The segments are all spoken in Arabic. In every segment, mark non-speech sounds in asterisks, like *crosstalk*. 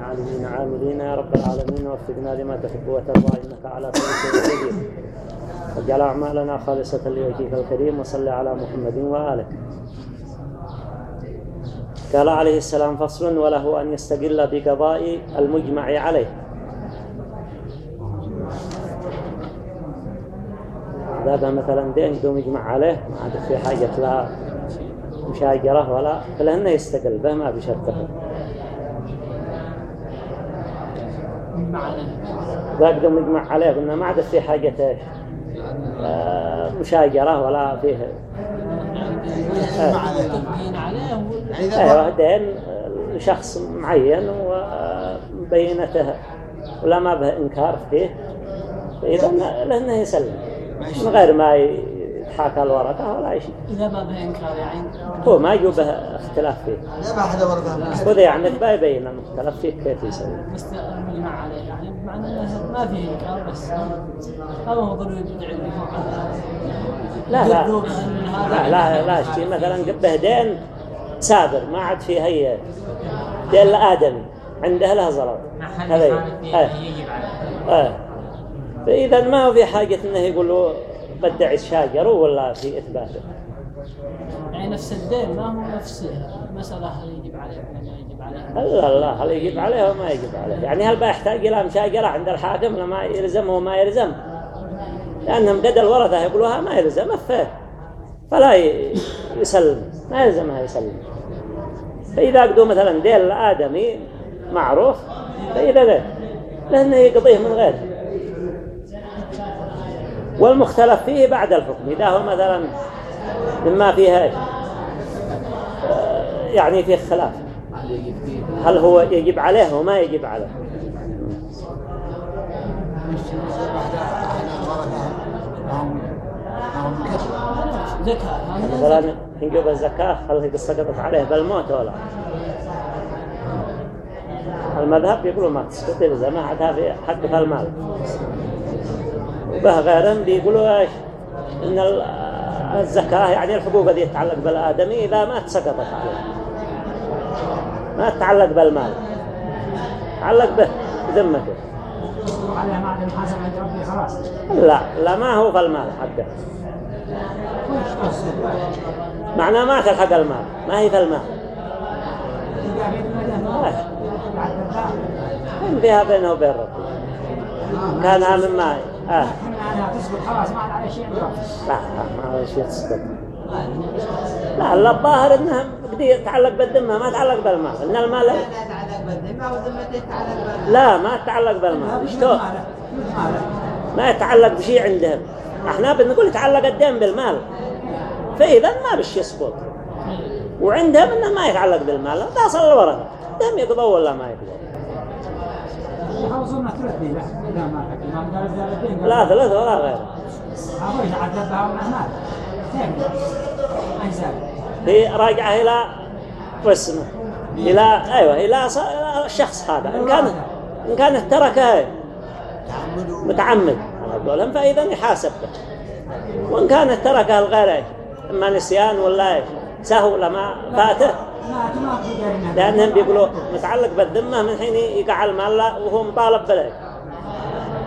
عالمين عاملين يا رب العالمين وفقنا لما تحب وترضى إنك على كل شيء قدير. واجعل أعمالنا خالصة لوجهك الكريم وصل على محمد واله قال عليه السلام فصل وله أن يستقل بقضاء المجمع عليه. هذا مثلا دين يقوم يجمع عليه ما عاد في حاجة لا مشاجرة ولا فلهن يستقل به ما ذا قدوم يجمع عليه قلنا ما عاد في حاجة إيش؟ آه، مشاجرة ولا فيه. أيوه دين لشخص معين وبينته ولا ما به إنكار فيه. فاذا لأنه يسلم من غير ما يتحاكى الورقة ولا شيء. إذا ما به إنكار يعني. هو ما يجوا به اختلاف فيه. لا ما حدا ورقة. خذ يعني ما يبين المختلف فيه كيف يسوي؟ بس المجمع عليه يعني. بمعنى أنه ما فيه إنكار بس ما هو ضروري يدعي لا لا. لا لا لا. شيء مثلا قبه دين سابر ما عاد فيه هي. دين لآدمي عنده له ضرر هذا يجب عليه فإذا ما هو في حاجة أنه يقولوا بدع الشاجر ولا في إثباته يعني نفس الدين ما هو نفس مسألة هل يجب عليه ولا ما يجب عليه لا لا هل يجب عليه وما يجب عليه؟ يعني هل بيحتاج إلى مشاجرة عند الحاكم لما يلزم وما يلزم؟ لأنهم قد الورثة يقولوها ما يلزم أفه. فلا يسلم ما يلزمها يسلم. فإذا قدوا مثلا دين الآدمي معروف فإذا لأنه يقضيه من غيره والمختلف فيه بعد الحكم. إذا هو مثلا مما فيها آه، يعني فيه خلاف. هل هو يجب عليه وما يجب عليه؟ مثلا نجيب الزكاة هل سقطت عليه بالموت ولا المذهب يقولوا ما تسقط إذا ما حدها في حق المال به غيرهم بيقولوا إيش إن الزكاة يعني الحقوق التي تتعلق بالآدمي إذا ما تسقطت عليه ما تتعلق بالمال. تعلق به ذمته. لا لا ما هو في المال حقه. معناه ما تلحق المال ما هي في المال. فيها بينه وبين ربه كانها من ماء خلاص ما على شيء لا ما على شيء لا لا الظاهر إنها بدي يتعلق بالذمة ما تعلق بالمال. إن المال لا يتعلق بالذمة وذمته يتعلق لا ما يتعلق بالمال. شلون؟ ما يتعلق بشيء عندهم. إحنا بنقول يتعلق الدين بالمال. فإذا ما بش يسقط. وعندهم إنه ما يتعلق بالمال. تصل الورقه دم يقضوا ولا ما يقضوا لا ثلاثة ولا غير. هي راجعة إلى قسمه إلى أيوة إلى الشخص هذا. إن كان إن كان تركه متعمد على فإذا يحاسب وإن كان تركه الغير إما نسيان ولا إيش سهو لما فاته لأنهم بيقولوا متعلق بالذمة من حين يقع المال وهو مطالب بله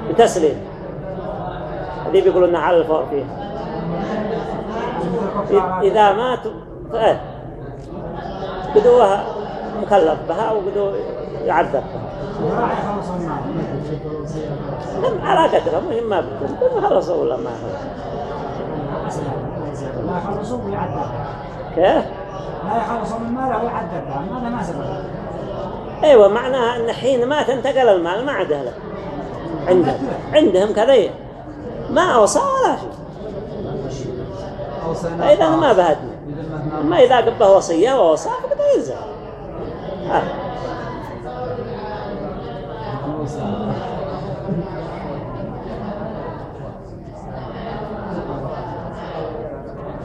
بتسليم هذه بيقولوا إنه على الفور فيه. إذا مات فإيه بدوها مكلف بها وبدو يعذب بها. على قدره مهم ما بدهم. خلصوا ولا ما خلصوا؟ لا خلصوا ويعذب كيف؟ لا يخلصوا من ماله ويعذب هذا ما سبب. أيوه معناها إن حين ما تنتقل المال ما عاد له عندهم. عندهم كذا. ما اوصى ولا شيء إذا ما بهدنا أما إذا قبه وصية ووصى فبدا يلزم آه.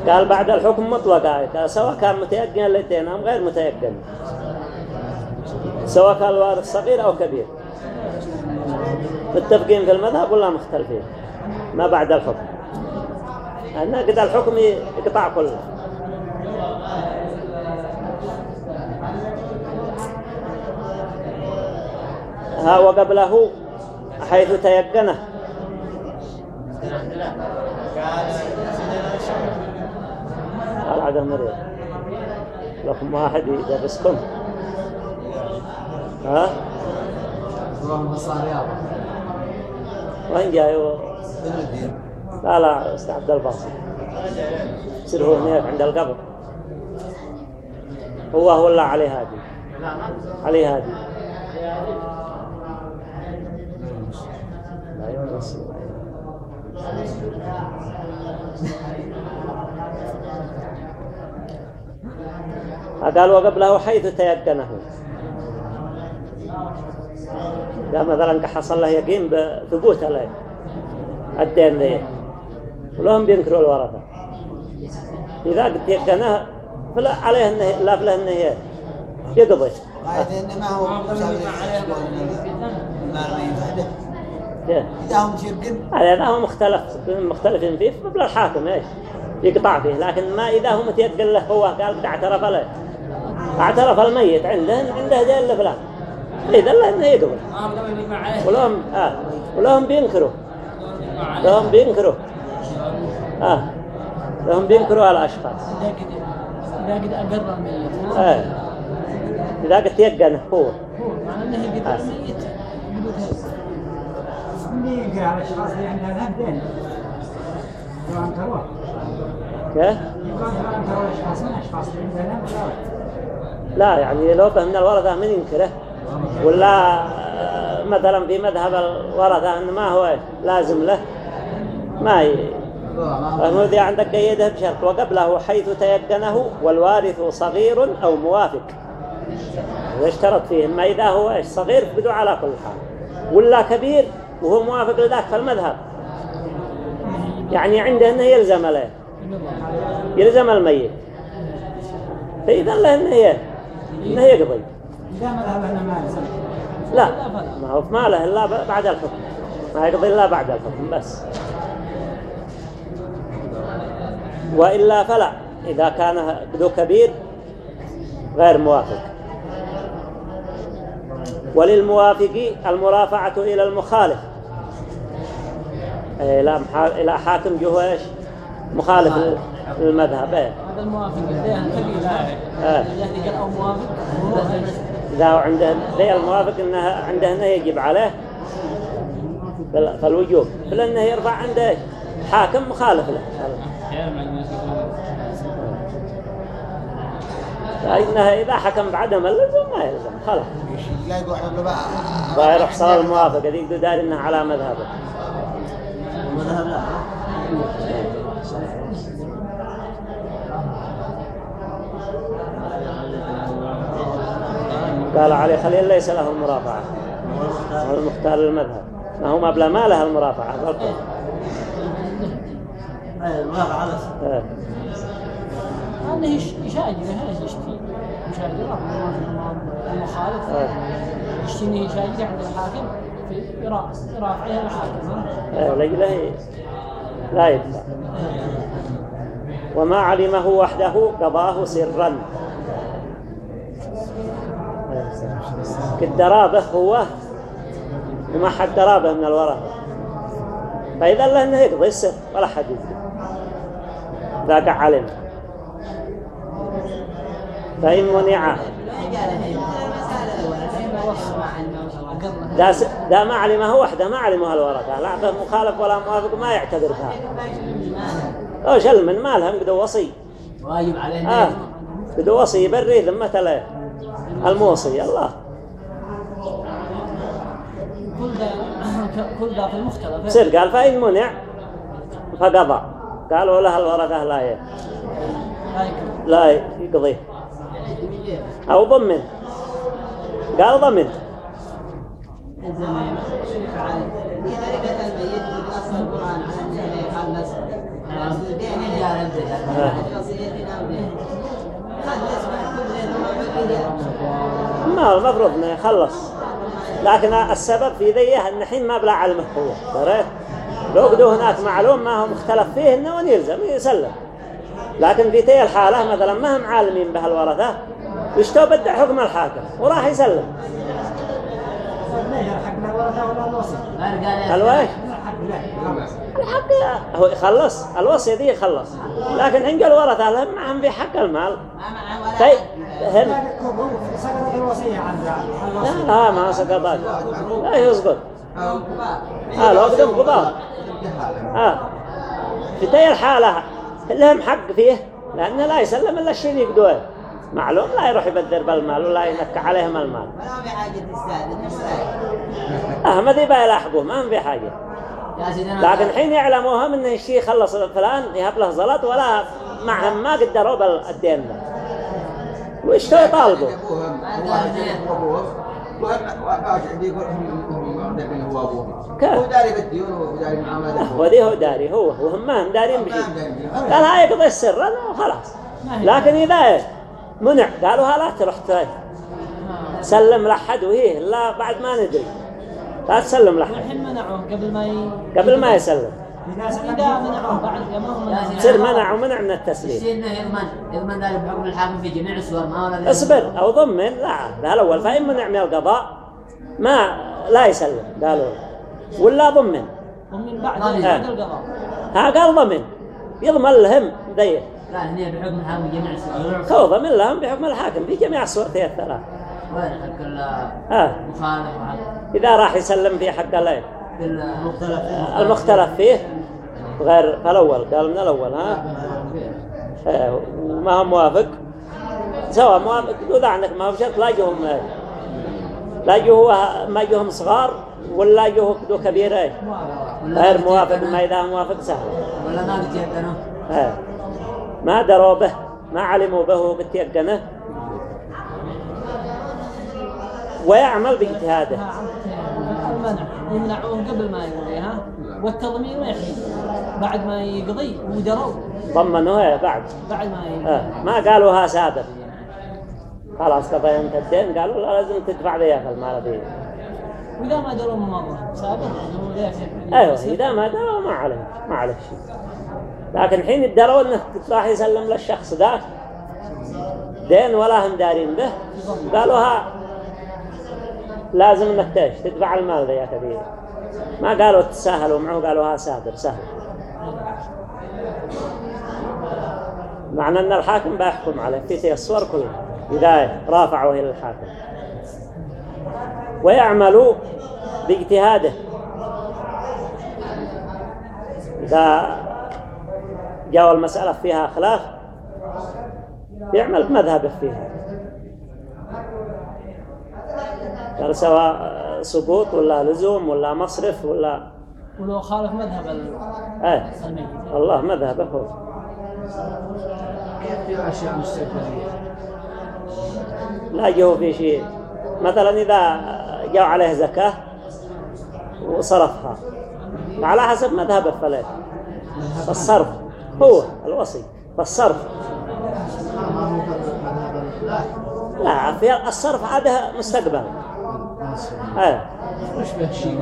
قال بعد الحكم مطلقا سواء كان متيقن الاثنين أم غير متيقن. سواء كان الوارث صغير أو كبير. متفقين في المذهب ولا مختلفين؟ ما بعد الحكم. أن قد الحكم يقطع كله. ها وقبله حيث تيقنه. قال عدم مريض. لكم واحد يدرسكم. ها؟ وين جاي و... لا لا أستاذ عبد الباسط. يصير هو هناك عند القبر. هو هو الله عليه هادي. عليه هادي. لا يونس قال وقبله حيث تيقنه. لا مثلا كحصل له يقين بثبوت عليه. الدين ذي ولهم بينكروا الورثة. إذا قد يقنه فلا عليه إنه لا فله إنه يقضي. قاعد ما هو إذا هم هذا هو مختلف مختلفين فيه فبلا الحاكم إيش؟ يقطع فيه. لكن ما إذا هو متيقن له هو قال اعترف له اعترف الميت. عنده عنده دين لفلان إذا الله إنه يقبل ولهم آه ولهم بينكروا. لهم بينكروا. آه لهم بينكروا على الأشخاص. إذا قد أقر الميت آه إذا قد يقنه هو. هو معنى أنه قد آه. اللي ينكر على الأشخاص اللي عندها ذهب دين لو انكروه كيف؟ يقول لو انكروا الاشخاص من الاشخاص اللي عندها ذهب لا يعني لو من الورثة من ينكره ولا آه، مثلا في مذهب الورثة أنه ما هو لازم له ما ي... ذي عندك قيده بشرط وقبله حيث تيقنه والوارث صغير أو موافق. إذا اشترط فيه ما إذا هو إيش؟ صغير بدو على كل حال. ولا كبير وهو موافق لذاك في المذهب. يعني عنده أنه يلزم له. يلزم الميت. فإذا له أنه أنه يقضي. إذا ما لا ما هو في ماله إلا بعد الحكم ما يقضي إلا بعد الحكم بس. وإلا فلا. إذا كان ذو كبير غير موافق. وللموافق المرافعة إلى المخالف. إيه، إلى محا- إلى حاكم جهو إيش؟ مخالف لل- للمذهب إيه. هذا الموافق الدين كبير. الذي قال أو موافق إذا عنده ذي الموافق إنها عنده إنه يجب عليه فال- فالوجوب. فلأنه يرفع عنده حاكم مخالف له. فإنها إذا حكم بعدم اللزم ما يلزم خلاص. ظاهر صار الموافق هذيك دو دار إنها على مذهبه. قال علي خليل ليس له المرافعة. هو المختار للمذهب. ما هو مبلغ؟ ما له المرافعة. بالقول المذهب على إيه. أنه يش- يشاجر هذا يشتي يشاجر المخالف إيه. يشتيني يشاجر عند الحاكم في يرا- يرافعها الحاكم إيه، لجله لا يدفع وما علمه وحده قضاه سرا. كالدرابة هو وما حد درابة من الورثة فإذا الله أنه يقضي السر ولا حد يدري ذاك علم فإن منع. دا, س... دا ما علمه وحده ما علمه الورثة لا مخالف ولا موافق ما يعتبر بها. أو شل من مالهم قدوا وصي. واجب عليه آه وصي يبري ذمة له. الموصي الله كل ذا *laughs* كل ذا في المختلف. سر قال فإن منع؟ فقضى. قالوا لها الورثة لا ي... لا يقضي. أو ضمن. قال ضمن. ما هو المفروض انه يخلص لكن السبب في ذيه أن الحين ما بلا علمه هو. دريت لو قدوا هناك معلوم ما هو مختلف فيه إنه يلزم يسلم. لكن في تي الحالة مثلا ما هم عالمين بها الورثة يشتوا بدع حكم الحاكم؟ وراح يسلم. الحق هو يخلص. الوصي دي يخلص. لكن عند الورثة لهم معهم في حق المال. طيب هم لا لا ما سقطت لا يسقط ها لو قدم قضاء ها. في تي الحالة لهم حق فيه لأنه لا يسلم إلا الشريك دوله معلوم لا يروح يبدر بالمال ولا ينك عليهم المال. ما في حاجة تستاذن آه ما ذي بقى يلاحقوه ما في حاجة. لكن حين يعلموهم إن الشيء خلص فلان يهب له زلط ولا معهم ما قدروا بالدين ده. يطالبوا معتبرين هو ابوهم كيف؟ هو داري بالديون وداري ودي هو داري هو وهم ما هم دارين بشيء قال هاي يقضي السر وخلاص. لكن إذا منع قالوا ها لا تروح سلم لحد وهي لا بعد ما ندري. لا تسلم لحد والحين منعوه قبل ما ي... قبل ما يسلم. تصير منع ومنع من التسليم. الشيء انه يضمن. يضمن ذلك بحكم الحاكم في جميع الصور ما اصبر أو ضمن. لا لا الأول فإن منع من القضاء ما لا يسلم. قالوا ولا ضمن. ومن بعد القضاء. ها قال ضمن. يضمن لهم ذي لا هنا بحكم الحاكم في جميع الصور. هو ضمن لهم بحكم الحاكم في جميع الصورتين الثلاث. وين حق. المخالف إذا راح يسلم في حق المختلف فيه. غير الأول قال من الأول ها؟ آه، وما هو موافق؟ سواء موافق إذا عندك ما هو شرط لا يجوهم لا يجوه ما يجوهم صغار ولا يجوه كدو كبير إيه. غير موافق ما إذا موافق سهل. ولا ما آه. ما دروا به ما علموا به وبتيقنه ويعمل بإجتهاده. ها، المنع يمنعوه قبل ما يقضي ها؟ والتضمين ويحيي بعد ما يقضي ودروا. ضمنوه إيه بعد. بعد ما يقضي آه. ما قالوا ها سابق خلاص قضي انت الدين قالوا لا لازم تدفع ذيك المال ذي وإذا ما دروا مرة. سابق إنه ذاك أيوه إذا ما دروا ما عليه ما عليه شيء. لكن حين الدروا إنه راح يسلم للشخص ذاك دين ولا هم دارين به قالوا ها لازم انك تدفع المال ذيك ذي ما قالوا تساهلوا معه قالوا ها سابر سهل. معنى إن الحاكم بيحكم عليه في تيسر كله اذا رافعوا إلى الحاكم. ويعملوا باجتهاده. إذا جاء المسألة فيها خلاف يعمل بمذهبه فيها. قال سواء سقوط ولا لزوم ولا مصرف ولا ولو خالف مذهب ال- إيه. الله مذهبه هو كيف في أشياء مستقبلية؟ لا يجيه في شيء. مثلا إذا جاء عليه زكاة وصرفها. على حسب مذهب الفلات فالصرف هو الوصي. فالصرف لا في الصرف عاده مستقبل. شيء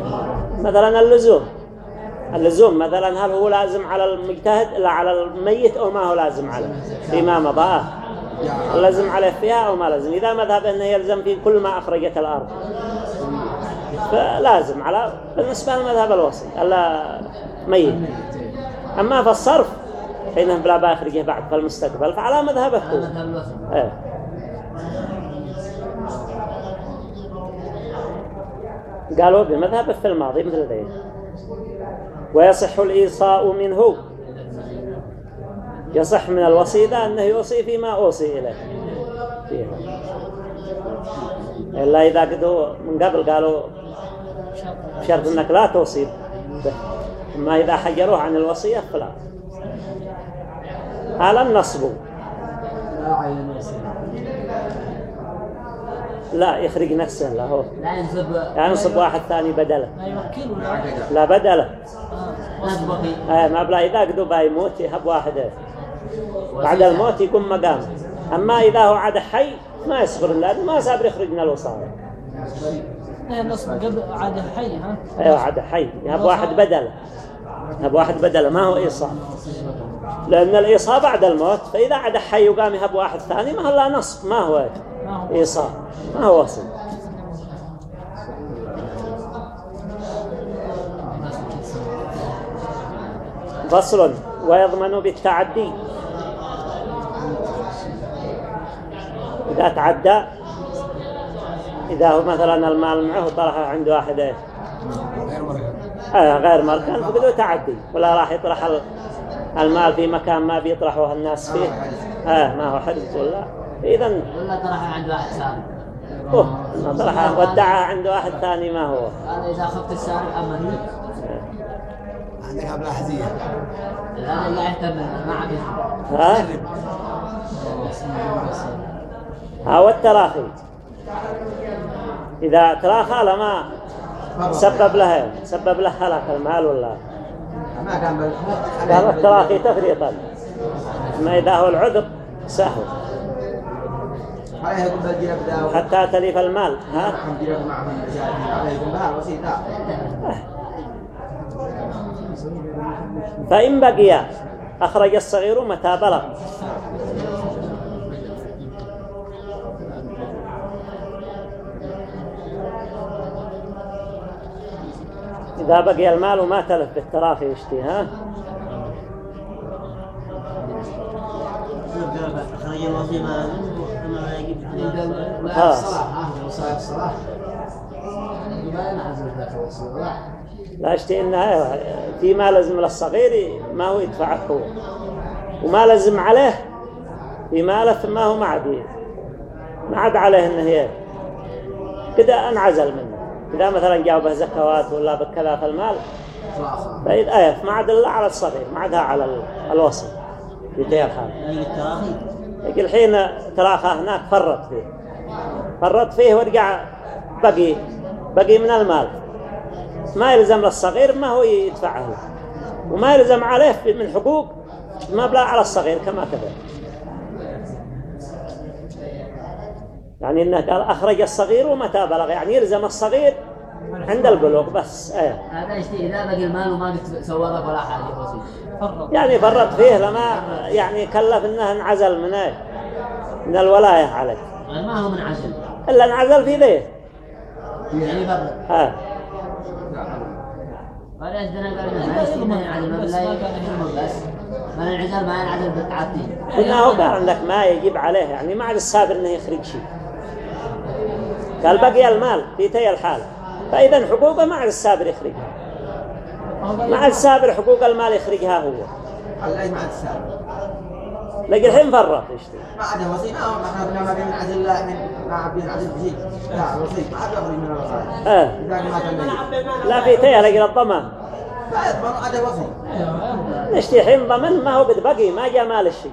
مثلا اللزوم. اللزوم مثلا هل هو لازم على المجتهد لا على الميت أو ما هو لازم عليه؟ فيما مضى لازم عليه فيها أو ما لازم؟ إذا مذهب إنه يلزم في كل ما أخرجت الأرض. فلازم على بالنسبة لمذهب الوصي ألا ميت. أما في الصرف حينه بلا بأخرجه بعد في المستقبل فعلى مذهبه. هو مذهب الوسط إيه قالوا بمذهب في الماضي مثل ذلك. ويصح الإيصاء منه. يصح من الوصي ذا أنه يوصي فيما أوصي إليه. فيها إلا إذا قدوا من قبل قالوا شرط أنك لا توصي أما إذا حجروه عن الوصية فلا. هذا النصب. لا عين يصير لا يخرج نفسه له هو. لا ينسب يعني ينصب واحد ثاني بدله. لا يوكل ولا لا بدله. آه. وكيل آه ما بلا إذا قدوا بايموت يهب واحد. بعد الموت يقوم مقام. أما إذا هو عاد حي ما يصبر لأنه ما صابر يخرج من الوصايا. لا النصب قبل عاد حي ها؟ أيوة عاد حي. يهب واحد بدله. يهب واحد بدله. ما هو إيصال. لأن الإيصال بعد الموت فإذا عاد حي وقام يهب واحد ثاني ما هو لا نصب ما ما هو. إيصال ما وصل فصل ويضمن بالتعدي. إذا تعدى إذا هو مثلا المال معه طرحه عند واحد إيه؟ آه غير مركز فقدوا تعدي. ولا راح يطرح المال في مكان ما بيطرحوه الناس فيه. آه ما هو حدث ولا؟ إذا ولا طرحها عند واحد سارق أوه طرحه ودعها عند واحد ثاني ما هو؟ هذا إذا أخذت السارق أما هي عندك أبلة حزية هذا اللي يهتم ما عاد يفهم. ها؟ ها والتراخي. إذا تراخى لما سبب له سبب له هلاك المال ولا؟ ما كان بل قال التراخي تفريطا. ما إذا هو العذر سهو عليه يقول بالجنب ذا حتى تلف المال ها؟ فإن بقي أخرج الصغير متى بلغ. إذا بقي المال وما تلف بالتراخي يشتي ها؟ خرج الوصي ما ما خلاص. الصلاة ما ينعزل ذاك الوصول لا لا يشتي إنها في ما لازم للصغير ما هو يدفعه هو وما لازم عليه في ماله ما هو ما عاد ما عاد عليه إنه هي كده انعزل منه إذا مثلا جاء به زكوات ولا بكذا في المال فإذا آية ما عاد إلا على الصغير ما عادها على ال- الوصي في الحين تراخى هناك فرط فيه. فرط فيه ورجع بقي بقي من المال. ما يلزم للصغير ما هو يدفعه له. وما يلزم عليه من حقوق ما بلا على الصغير كما كذا. يعني إنه قال أخرج الصغير ومتى بلغ. يعني يلزم الصغير عند البلوغ بس إيه. هذا يشتي إذا بقي المال وما قد سوى ولا حاجة وصول فرط. يعني فرط فيه لما يعني كلف إنه انعزل من إيه؟ من الولاية عليه. يعني ما هو من عجل إلا انعزل في ذيه يعني فرط ها. قال عندنا قال ما يشتي ما ينعزل بس. ما ينعزل ما ينعزل قلنا هو قال عندك ما يجب عليه يعني ما عاد السابر إنه يخرج شيء. قال بقي المال في تي الحال فإذا حقوقه ما عاد السابر يخرجها ما عاد السابر حقوق المال يخرجها هو. الله ما عاد السابق لقي الحين فرط يشتري ما عاد وصي ما ما إحنا ما بينعزل لا ما عاد بينعزل بشيء لا وصي ما عاد يخرج من الوصايا. آه. ما لا في تي لقي الضمان. لا يضمن عاد وصي. نشتي حين ضمن ما هو قد بقي ما جاء مال الشيء.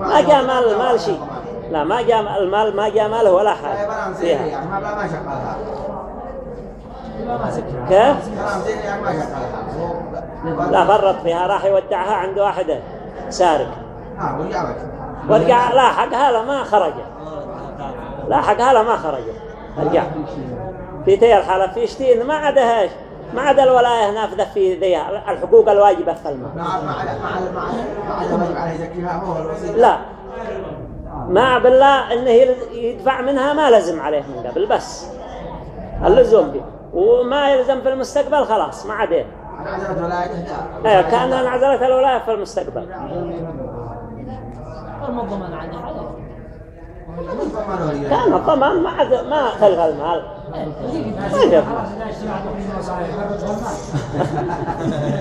ما جاء مال المال شيء. لا ما جاء المال ما جاء ماله ولا زين فيها. يعني ما ما شغلها كيف؟ لا فرط فيها. راح يودعها عند واحدة. سارق. ورجع لا حقها لا ما خرج لا حقها لا ما خرج رجع في تي الحالة في شتين ما عدهاش ما عدا الولاية نافذة في ذي الحقوق الواجبة في المال. لا. ما بالله إنه يدفع منها ما لزم عليه من قبل بس. اللزوم به وما يلزم في المستقبل خلاص ما عاد إيه كأنها انعزلت الولاية في المستقبل. المضمن كان الضمان ما عاد ما تلغى المال. ما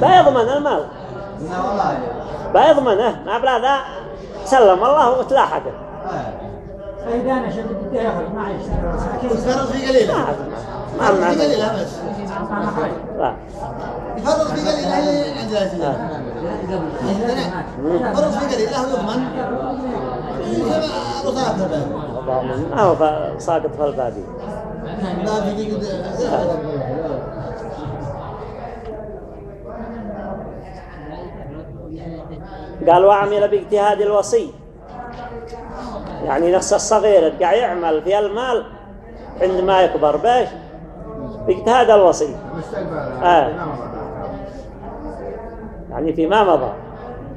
لا *laughs* يضمن المال. لا يضمنه ما بلا ذا. سلم الله وتلاحقه فإذا أنا ما ما ما في ما قليلة بس ما خرج لا. يفرط في قليلة هي عند الأسئلة يفرط في قليلة هو يضمن هو ساقط في ذيك قال وعمل باجتهاد الوصي. يعني نفس الصغير يرجع يعمل في المال عندما يكبر. باش باجتهاد الوصي. آه. يعني فيما مضى.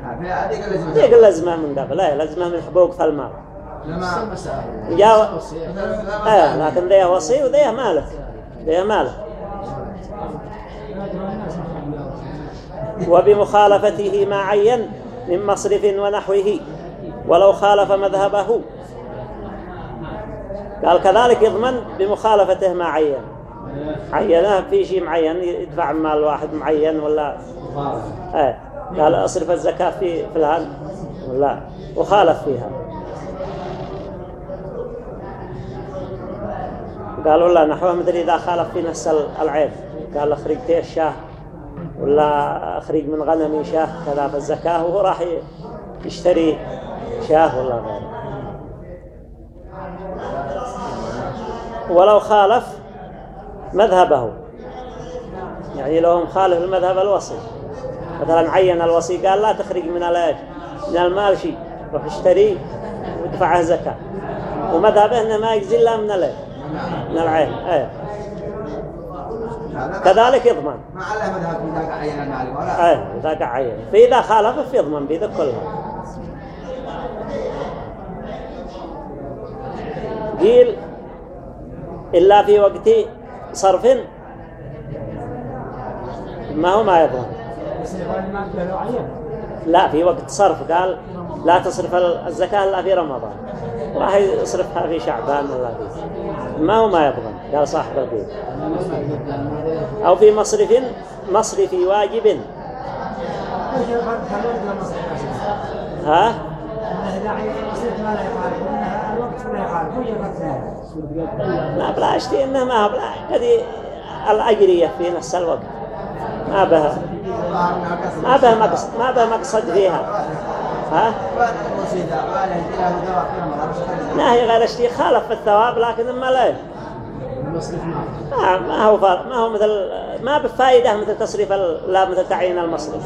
هذيك اللي ذيك اللزمة من قبل لا لزمة من حقوق في المال لما جاء آه لكن ذي وصي وذي ماله ذي ماله وبمخالفته ما عين من مصرف ونحوه ولو خالف مذهبه. قال كذلك يضمن بمخالفته ما عين. عينه في شيء معين يدفع مال واحد معين ولا؟ إيه قال أصرف الزكاة في فلان ولا؟ وخالف فيها. قالوا لا نحوه مثل إذا خالف في نفس العيب. قال أخرج الشاه ولا أخرج من غنمي شاه كذا في الزكاة وهو راح يشتري شاه ولا غيره. ولو خالف مذهبه. يعني لو مخالف المذهب الوصي مثلا عين الوصي قال لا تخرج من من المال شيء روح اشتري وادفعه زكاة. ومذهبه إنه ما يجزي إلا من الاج من العين. إيه. كذلك يضمن. ما عليه مذهب إذا عين المال ولا؟ إيه إذا عين. فإذا خالف فيضمن بذا كلها قيل إلا في وقت صرف ما هو ما يضمن لا في وقت صرف قال لا تصرف الزكاة إلا في رمضان راح يصرفها في شعبان ولا في ما هو ما يضمن قال صاحب البيت أو في مصرف مصرف واجب ها ما بلا هذه الأجرية في نفس الوقت ما بها. ما بها مقصد ما بها مقصد فيها. ها؟ لا هي غير اشتي خالف في الثواب لكن ما لا ما ما هو فار ما هو مثل ما بفائده مثل تصريف لا مثل تعيين المصرف.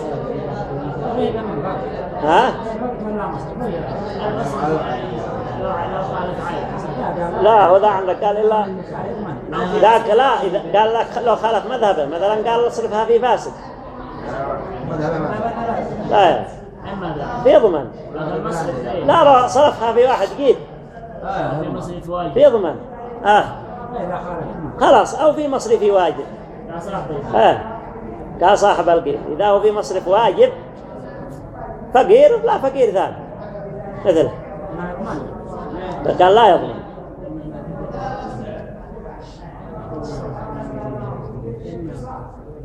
ها؟ لا هو ذا عندك قال إلا ذاك لا إذا قال لك لو خالف مذهبه مثلا قال اصرفها في فاسد. لا في ضمن. لا لا صرفها في واحد قيد في ضمن. آه. خلاص أو في مصرف واجب. آه. قال صاحب القيد إذا هو في مصرف واجب فقير لا فقير ثاني مثله قال لا يضمن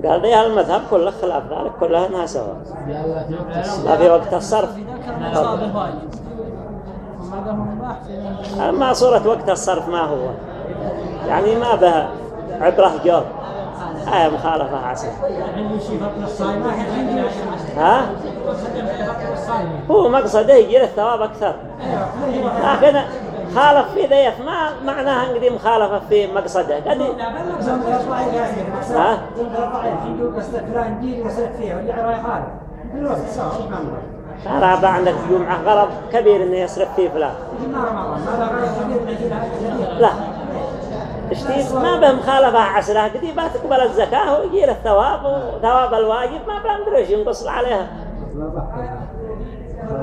قال ذي المذهب كله خلاف ذلك كلها انها سواء ما في وقت الصرف. أما صورة وقت الصرف ما هو. يعني ما به عبرة جور هاي مخالفة عسل ها؟ هو مقصده يجي الثواب أكثر. لكن خالف في ذيك ما معناها انقدي مخالفة في مقصده قد ها ترى عندك جمعة غرض كبير انه يصرف فيه فلان لا اشتي ما به مخالفة قدي ما تقبل الزكاة ويجي له الثواب وثواب الواجب ما بندري إيش ينقص عليها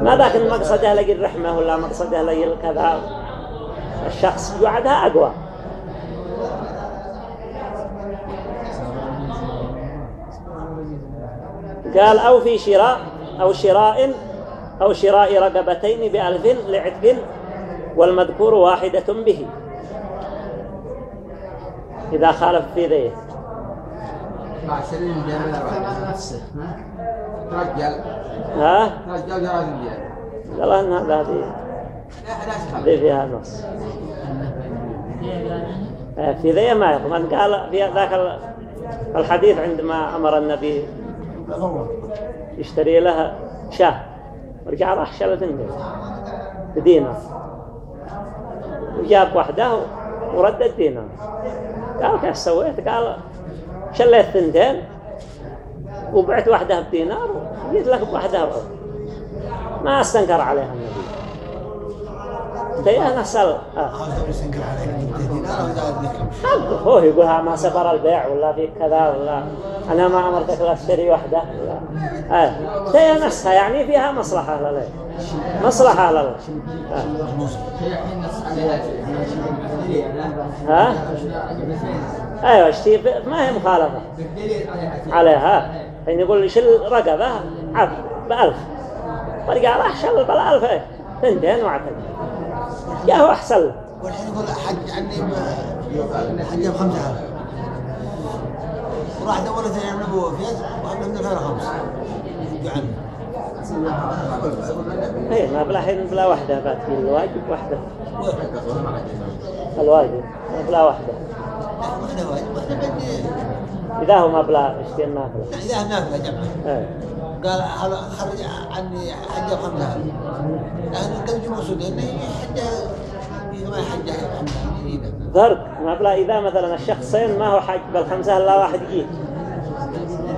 ما ذاك المقصده لقي الرحمة ولا مقصده لقي الكذا الشخص يوعدها أقوى قال أو في شراء أو شراء أو شراء رقبتين بألف لعتق والمذكور واحدة به إذا خالف في ترجل ها ترجل جراز الجامل قال أن هذا هذه فيها نص. آه، في ذي ما يضمن قال في ذاك ال- الحديث عندما أمر النبي يشتري لها شاة. ورجع راح شلت عنده بدينار. وجاب وحده ورد الدينار قال كيف سويت؟ قال شليت ثنتين وبعت واحدة بدينار وجيت لك بواحدة ما استنكر عليها النبي. تيه نسأل آه. حقه هو يقولها ما سبر البيع ولا في كذا ولا أنا ما أمرتك لا تشتري واحدة آه. تيه نفسها يعني فيها مصلحة لله مصلحة لله آه. ها؟ أيوه اشتي ما هي مخالفة. عليها. حين يقول لي شل رقبة؟ عبد بألف. ورجع راح شل بالألف إيه ثنتين واعتد يا هو أحسن. له والحين يقول حج عني ب- حج بخمسة آلاف وراح دورت عن ابو فيز وعندهم دفع خمس يدوا عنه إيه ما بلا حين بلا واحدة في الواجب واحدة؟ الواجب بلا واحدة. واحدة واحدة واحدة بدي إذا هو ما بلا اشتي النافلة إذا نافلة جمعة إيه. قال خرج عني حجة آلاف لكن الدوج مقصود إنه حجة ما حجة خمسة فرق ما بلا إذا مثلا الشخصين ما هو حج. بالخمسة إلا واحد يجي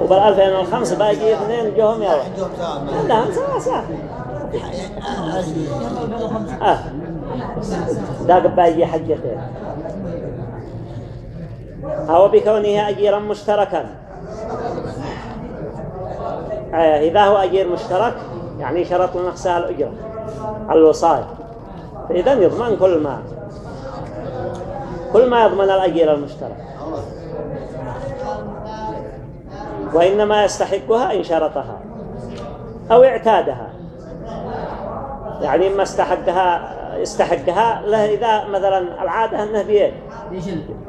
وبالألفين والخمسة باقي اثنين جوهم يلا. لا سوا. سوا آه، داق باقي حجتين. هو بكونه أجيرا مشتركا. إذا هو أجير مشترك يعني شرط لنفسها الأجرة على الوصاية. إذا يضمن كل ما كل ما يضمن الأجير المشترك. وإنما يستحقها إن شرطها أو اعتادها. يعني ما استحقها يستحقها له إذا مثلا العادة أنه بيد.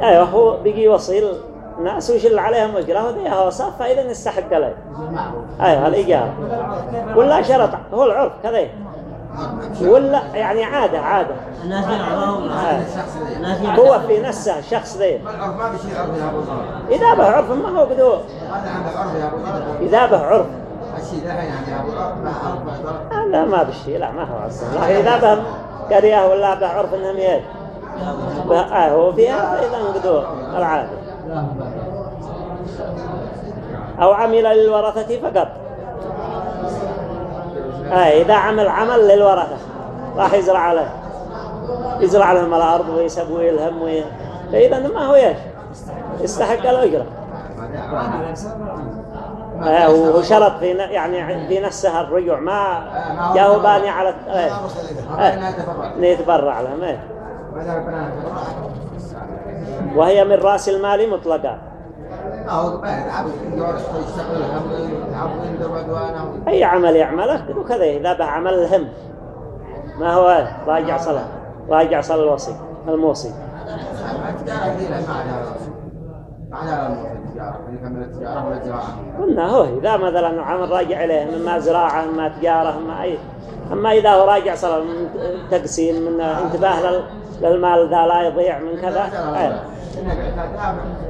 أيوه هو بيجي يوصل الناس ويشل عليهم أجره وذي هو صف فإذا يستحق له أيوه الإجارة ولا شرط هو العرف كذا ولا يعني عادة عادة. هو في نفسه الشخص ذي. إذا به عرف ما هو بدو إذا به عرف. لا ما بشي لا ما هو عصر لكن إذا به قرية ولا به عرف إنهم يد. هو. فيها فإذا انقدوا العادة. أو عمل للورثة فقط. آه إذا عمل عمل للورثة. راح يزرع عليه يزرع لهم الأرض ويسوي لهم وي... فإذا ما هو يش يستحق الأجرة وهو شرط في يعني في نفسها الرجوع. ما جاء باني على تفرع إنه يتبرع لهم إيه. وهي من رأس المال مطلقا أي عمل يعمله؟ وكذا إذا به عمل الهم. ما هو؟ راجع صلاة. راجع صلاة الوصي الموصي. قلنا هو إذا مثلا عمل راجع إليه مما زراعة مما تجارة مما أي. أما إذا هو راجع صلاة من تقسيم من انتباه لل- للمال ذا لا يضيع من كذا.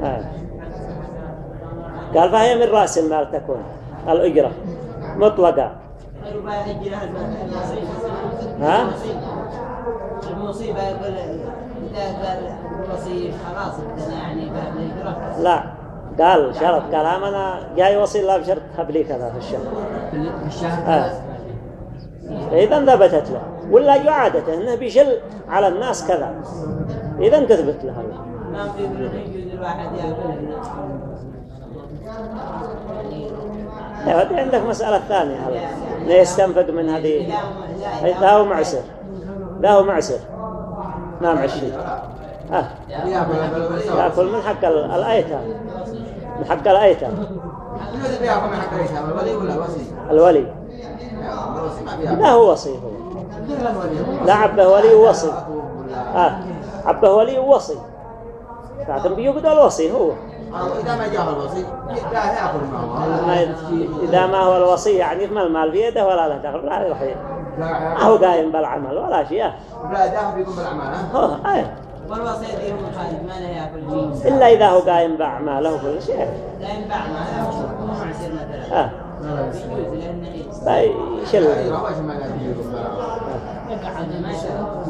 أيه. قال فهي من رأس المال تكون. الأجرة مطلقة. ها؟ المصيبة يقول خلاص يعني لا. قال شرط. قال أنا جاي وصي الله بشرط. خبلي كذا في الشهر. في الشهر آه. إذا ثبتت له. ولا جو عادته إنه بيشل على الناس كذا. إذا تثبت له. هذا ما يجوز الواحد دي عندك مسألة ثانية هذا. إنه يستنفق من هذه. لا هو معسر. لا هو معسر. ما معشي آه. يأكل من حق ال- الأيتام. من حق الأيتام. الولي. لا هو وصي هو. لا عبه ولي ووصي. آه. عبه ولي ووصي. فعتم بيقعد الوصي هو إذا ما جاء الوصي لا يأكل معه ما إذا ما هو الوصي يعني ما المال في يده ولا له دخل لا يروح ما هو قايم بالعمل ولا شيء لا داخل بيكون بالأعمال ها؟ هو آه. والوصية دي هو مخالف ما له يأكل شيء إلا إذا هو قايم بأعماله وكل شيء لا ينباع ما له معسر مثلا آه. يجوز لأنه فيشل أيوة، وش ما قاعد بيكون بالأعمال يقع عند ما شاء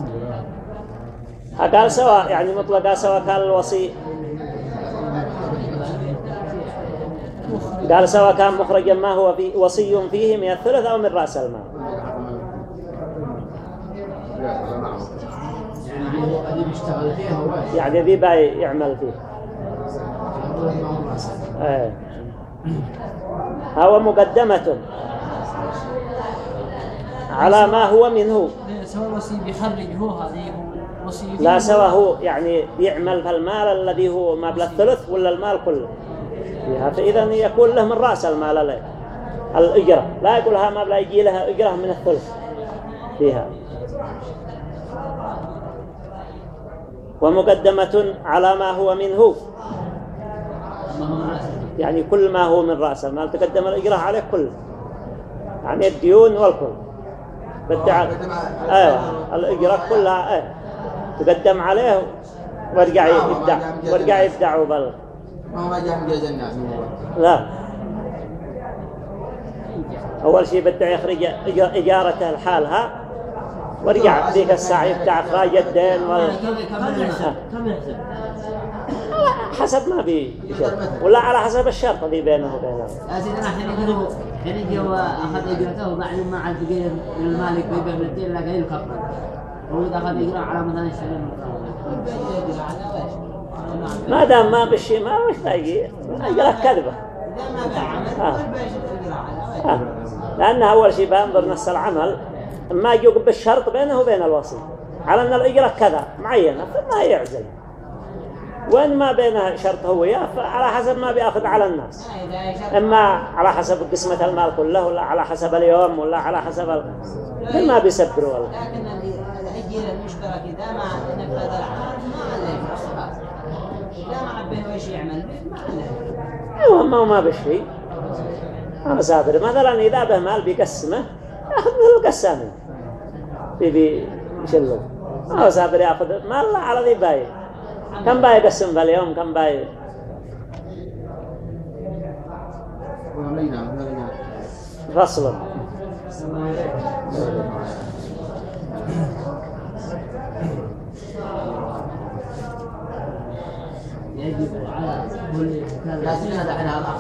قال سواء يعني مطلقا سواء كان الوصي قال سواء كان مخرجا ما هو في وصي فيه من الثلث أو من رأس المال يعني ذي بقى يعمل فيه. إيه. هو مقدمة على ما هو منه. سواء وصي بيخرج هو هذه لا سواء هو يعني يعمل في المال الذي هو مبلغ الثلث ولا المال كله. فإذا يكون له من رأس المال ال- الأجرة. لا يقولها ما بلا يجي لها أجرة من الثلث. فيها. ومقدمة على ما هو منه. يعني كل ما هو من رأس المال. تقدم الإجرة عليه كله يعني الديون والكل. بدع أيوه. الإجرة كلها إيه تقدم عليه وارجع يبدع. وارجع يبدعوا بل ما هو من جيد الناس لا. أول شيء بدع يخرج إج- إجارته لحالها وارجع ذيك الساعة يبدع إخراج الدين يحسب؟ حسب ما بي ولا على حسب الشرط اللي بينه وبينه. يا سيدنا حين يقولوا حين هو أخذ إجرته وبعدين ما عاد بقي للمالك بيبيع من الدين لكن يكفر هو إجرة على مثلا يشتري ما دام ما بشي ما وش باقي أجرة كذبة بعمل آه. لأن أول شيء بينظر نص العمل. ما يجوق بالشرط بينه وبين الوصي على أن الإجرة كذا معينة فما يعزل. وإن ما بينه شرط هو يا فعلى حسب ما بيأخذ على الناس. إما على حسب قسمة المال كله ولا على حسب اليوم ولا على حسب ما بيسبروا والله الأجير المشترك إذا ما نفذ العمل ما عليه خلاص إذا ما عبيه وش يعمل ما عليه أيوة ما ما بشي أنا سابر مثلا إذا به مال بيقسمه يأخذ من القسامين بيبي يشلو ما هو يأخذ مال على ذي باي. كم باي يقسم في اليوم؟ كم باي؟ فصل يجب على كل مكلف. لا سيما دحين هذا